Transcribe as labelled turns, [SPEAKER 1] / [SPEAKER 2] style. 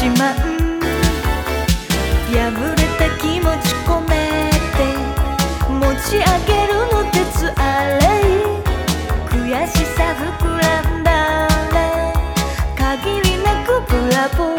[SPEAKER 1] 自慢破れた気持ち込めて持ち上げるの鉄あれ。悔しさ膨らんだら限りなくブラボー。